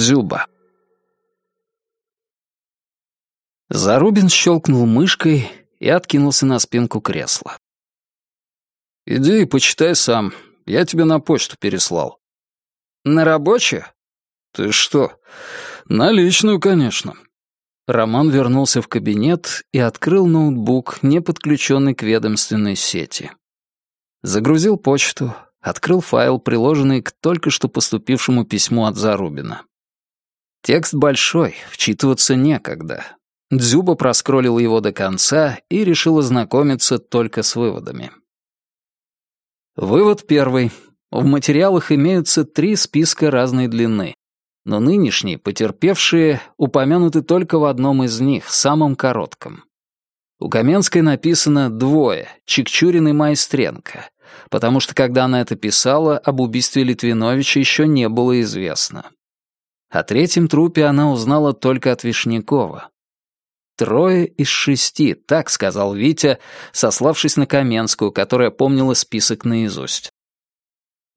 Дзюба. Зарубин щелкнул мышкой и откинулся на спинку кресла. «Иди и почитай сам. Я тебе на почту переслал». «На рабочую?» «Ты что? На личную, конечно». Роман вернулся в кабинет и открыл ноутбук, не подключенный к ведомственной сети. Загрузил почту, открыл файл, приложенный к только что поступившему письму от Зарубина. Текст большой, вчитываться некогда. Дзюба проскроллил его до конца и решил ознакомиться только с выводами. Вывод первый. В материалах имеются три списка разной длины, но нынешние, потерпевшие, упомянуты только в одном из них, самом коротком. У Каменской написано «двое» — Чикчурин и Майстренко, потому что когда она это писала, об убийстве Литвиновича еще не было известно. О третьем трупе она узнала только от Вишнякова. «Трое из шести», — так сказал Витя, сославшись на Каменскую, которая помнила список наизусть.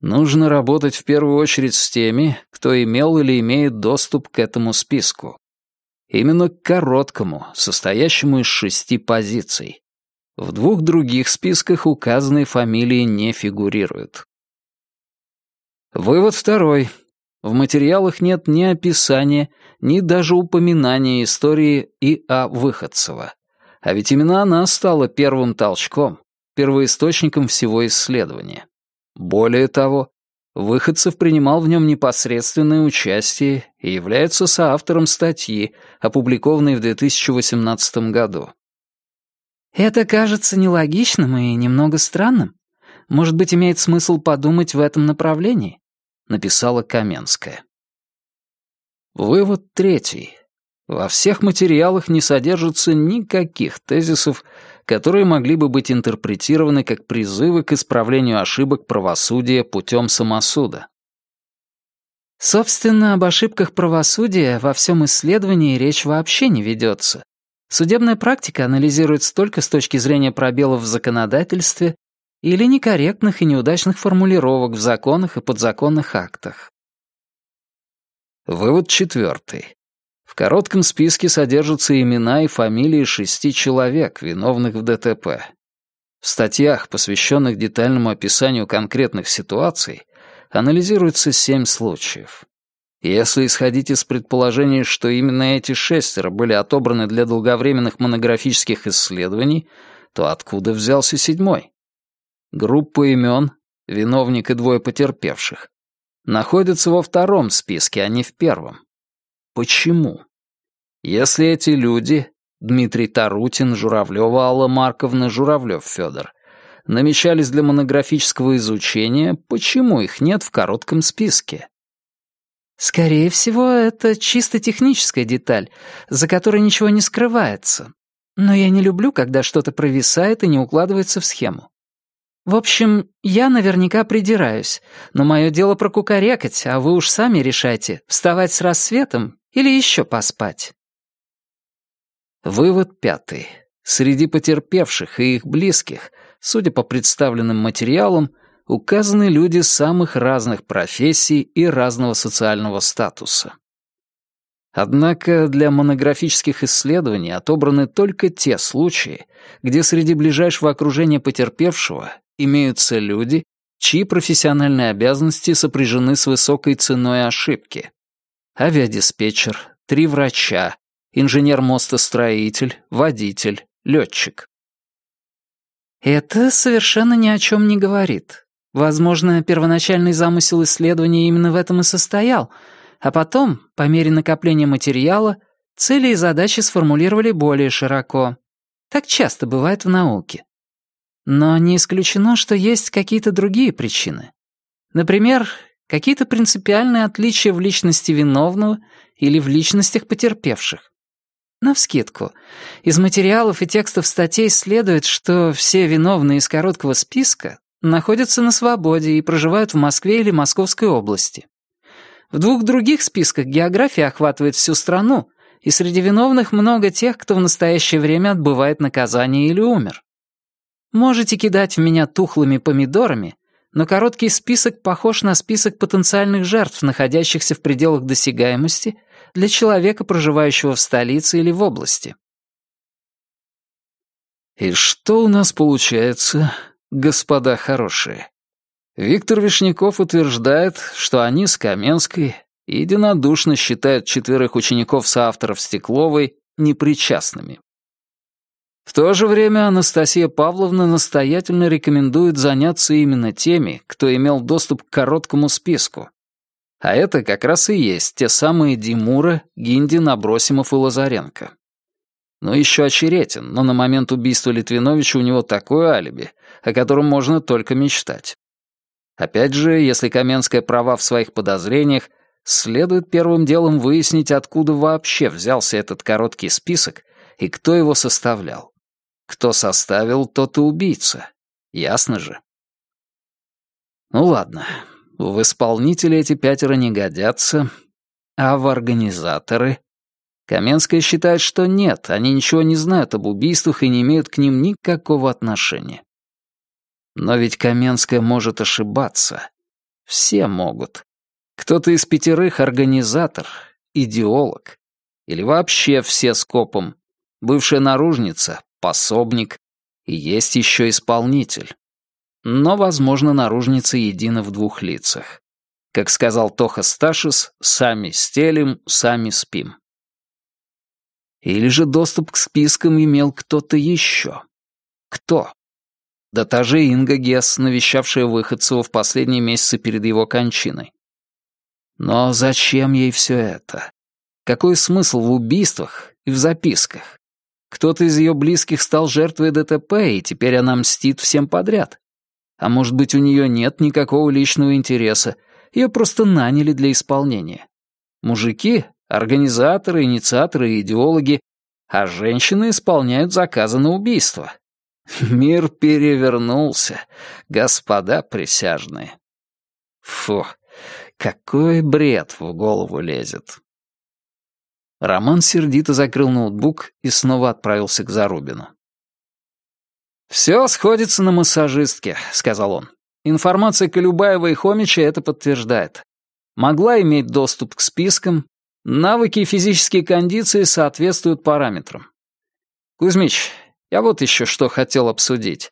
Нужно работать в первую очередь с теми, кто имел или имеет доступ к этому списку. Именно к короткому, состоящему из шести позиций. В двух других списках указанные фамилии не фигурируют. Вывод второй. В материалах нет ни описания, ни даже упоминания истории И.А. Выходцева. А ведь именно она стала первым толчком, первоисточником всего исследования. Более того, Выходцев принимал в нем непосредственное участие и является соавтором статьи, опубликованной в 2018 году. «Это кажется нелогичным и немного странным. Может быть, имеет смысл подумать в этом направлении?» Написала Каменская. Вывод третий. Во всех материалах не содержится никаких тезисов, которые могли бы быть интерпретированы как призывы к исправлению ошибок правосудия путем самосуда. Собственно, об ошибках правосудия во всем исследовании речь вообще не ведется. Судебная практика анализируется только с точки зрения пробелов в законодательстве или некорректных и неудачных формулировок в законах и подзаконных актах. Вывод четвертый. В коротком списке содержатся имена и фамилии шести человек, виновных в ДТП. В статьях, посвященных детальному описанию конкретных ситуаций, анализируется семь случаев. Если исходить из предположения, что именно эти шестеро были отобраны для долговременных монографических исследований, то откуда взялся седьмой? Группа имен, виновник и двое потерпевших, находятся во втором списке, а не в первом. Почему? Если эти люди, Дмитрий Тарутин, Журавлева Алла Марковна, Журавлев Федор, намечались для монографического изучения, почему их нет в коротком списке? Скорее всего, это чисто техническая деталь, за которой ничего не скрывается. Но я не люблю, когда что-то провисает и не укладывается в схему. В общем, я наверняка придираюсь, но мое дело прокукарекать, а вы уж сами решайте, вставать с рассветом или еще поспать. Вывод пятый. Среди потерпевших и их близких, судя по представленным материалам, указаны люди самых разных профессий и разного социального статуса. Однако для монографических исследований отобраны только те случаи, где среди ближайшего окружения потерпевшего имеются люди, чьи профессиональные обязанности сопряжены с высокой ценой ошибки. Авиадиспетчер, три врача, инженер-мостостроитель, водитель, летчик. Это совершенно ни о чем не говорит. Возможно, первоначальный замысел исследования именно в этом и состоял, а потом, по мере накопления материала, цели и задачи сформулировали более широко. Так часто бывает в науке. Но не исключено, что есть какие-то другие причины. Например, какие-то принципиальные отличия в личности виновного или в личностях потерпевших. Навскидку, из материалов и текстов статей следует, что все виновные из короткого списка находятся на свободе и проживают в Москве или Московской области. В двух других списках география охватывает всю страну, и среди виновных много тех, кто в настоящее время отбывает наказание или умер. Можете кидать в меня тухлыми помидорами, но короткий список похож на список потенциальных жертв, находящихся в пределах досягаемости для человека, проживающего в столице или в области. И что у нас получается, господа хорошие? Виктор Вишняков утверждает, что они с Каменской единодушно считают четверых учеников-соавторов Стекловой непричастными. В то же время Анастасия Павловна настоятельно рекомендует заняться именно теми, кто имел доступ к короткому списку. А это как раз и есть те самые Димура, Гиндин, Абросимов и Лазаренко. Ну, еще очеретен, но на момент убийства Литвиновича у него такое алиби, о котором можно только мечтать. Опять же, если Каменская права в своих подозрениях, следует первым делом выяснить, откуда вообще взялся этот короткий список и кто его составлял. Кто составил, тот и убийца. Ясно же. Ну ладно, в исполнители эти пятеро не годятся, а в организаторы Каменская считает, что нет, они ничего не знают об убийствах и не имеют к ним никакого отношения. Но ведь Каменская может ошибаться. Все могут. Кто-то из пятерых — организатор, идеолог. Или вообще все скопом. Бывшая наружница, пособник. И есть еще исполнитель. Но, возможно, наружница едина в двух лицах. Как сказал Тоха Сташис, сами стелим, сами спим. Или же доступ к спискам имел кто-то еще? Кто? Да та же Инга Гесс, навещавшая Выходцева в последние месяцы перед его кончиной. Но зачем ей все это? Какой смысл в убийствах и в записках? Кто-то из ее близких стал жертвой ДТП, и теперь она мстит всем подряд. А может быть, у нее нет никакого личного интереса, ее просто наняли для исполнения. Мужики организаторы, инициаторы и идеологи, а женщины исполняют заказы на убийство. Мир перевернулся, господа присяжные. Фу, какой бред в голову лезет. Роман сердито закрыл ноутбук и снова отправился к Зарубину. «Все сходится на массажистке», — сказал он. «Информация Колюбаева и Хомича это подтверждает. Могла иметь доступ к спискам, Навыки и физические кондиции соответствуют параметрам. Кузьмич, я вот еще что хотел обсудить.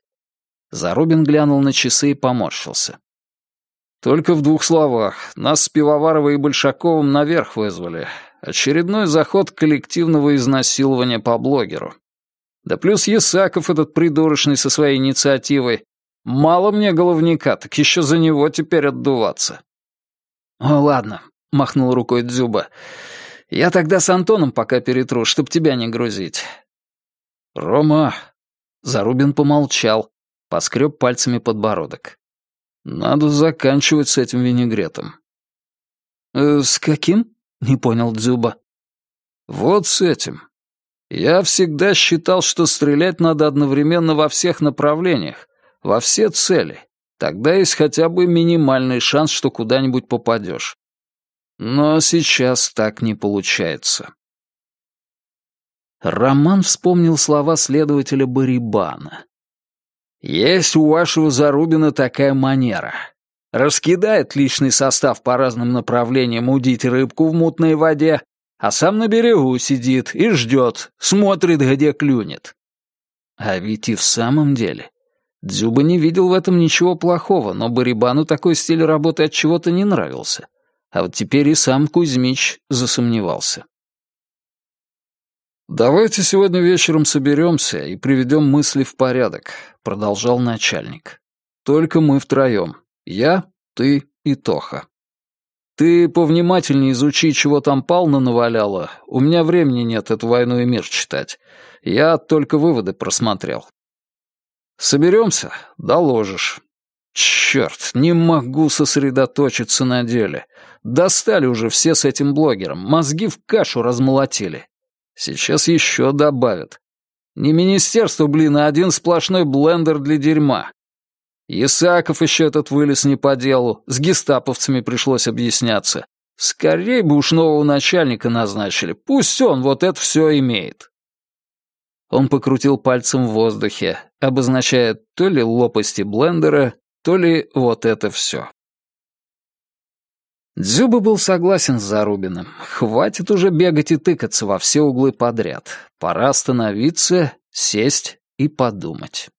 Зарубин глянул на часы и поморщился. Только в двух словах. Нас с Пивоваровой и Большаковым наверх вызвали. Очередной заход коллективного изнасилования по блогеру. Да плюс Ясаков этот придурочный со своей инициативой. Мало мне головника, так еще за него теперь отдуваться. О, ладно, — махнул рукой Дзюба. «Я тогда с Антоном пока перетру, чтоб тебя не грузить». «Рома...» Зарубин помолчал, поскреб пальцами подбородок. «Надо заканчивать с этим винегретом». «Э, «С каким?» — не понял Дзюба. «Вот с этим. Я всегда считал, что стрелять надо одновременно во всех направлениях, во все цели. Тогда есть хотя бы минимальный шанс, что куда-нибудь попадешь. Но сейчас так не получается. Роман вспомнил слова следователя Барибана. «Есть у вашего Зарубина такая манера. Раскидает личный состав по разным направлениям удить рыбку в мутной воде, а сам на берегу сидит и ждет, смотрит, где клюнет». А ведь и в самом деле. Дзюба не видел в этом ничего плохого, но Барибану такой стиль работы от чего-то не нравился. А вот теперь и сам Кузьмич засомневался. «Давайте сегодня вечером соберемся и приведем мысли в порядок», — продолжал начальник. «Только мы втроем. Я, ты и Тоха. Ты повнимательнее изучи, чего там Пална наваляла. У меня времени нет эту «Войну и мир» читать. Я только выводы просмотрел. Соберемся, доложишь. Черт, не могу сосредоточиться на деле. Достали уже все с этим блогером, мозги в кашу размолотили. Сейчас еще добавят. Не министерство, блин, а один сплошной блендер для дерьма. Исаков еще этот вылез не по делу, с гестаповцами пришлось объясняться. Скорей бы уж нового начальника назначили, пусть он вот это все имеет. Он покрутил пальцем в воздухе, обозначая то ли лопасти блендера, то ли вот это все. Дзюба был согласен с Зарубиным. Хватит уже бегать и тыкаться во все углы подряд. Пора остановиться, сесть и подумать.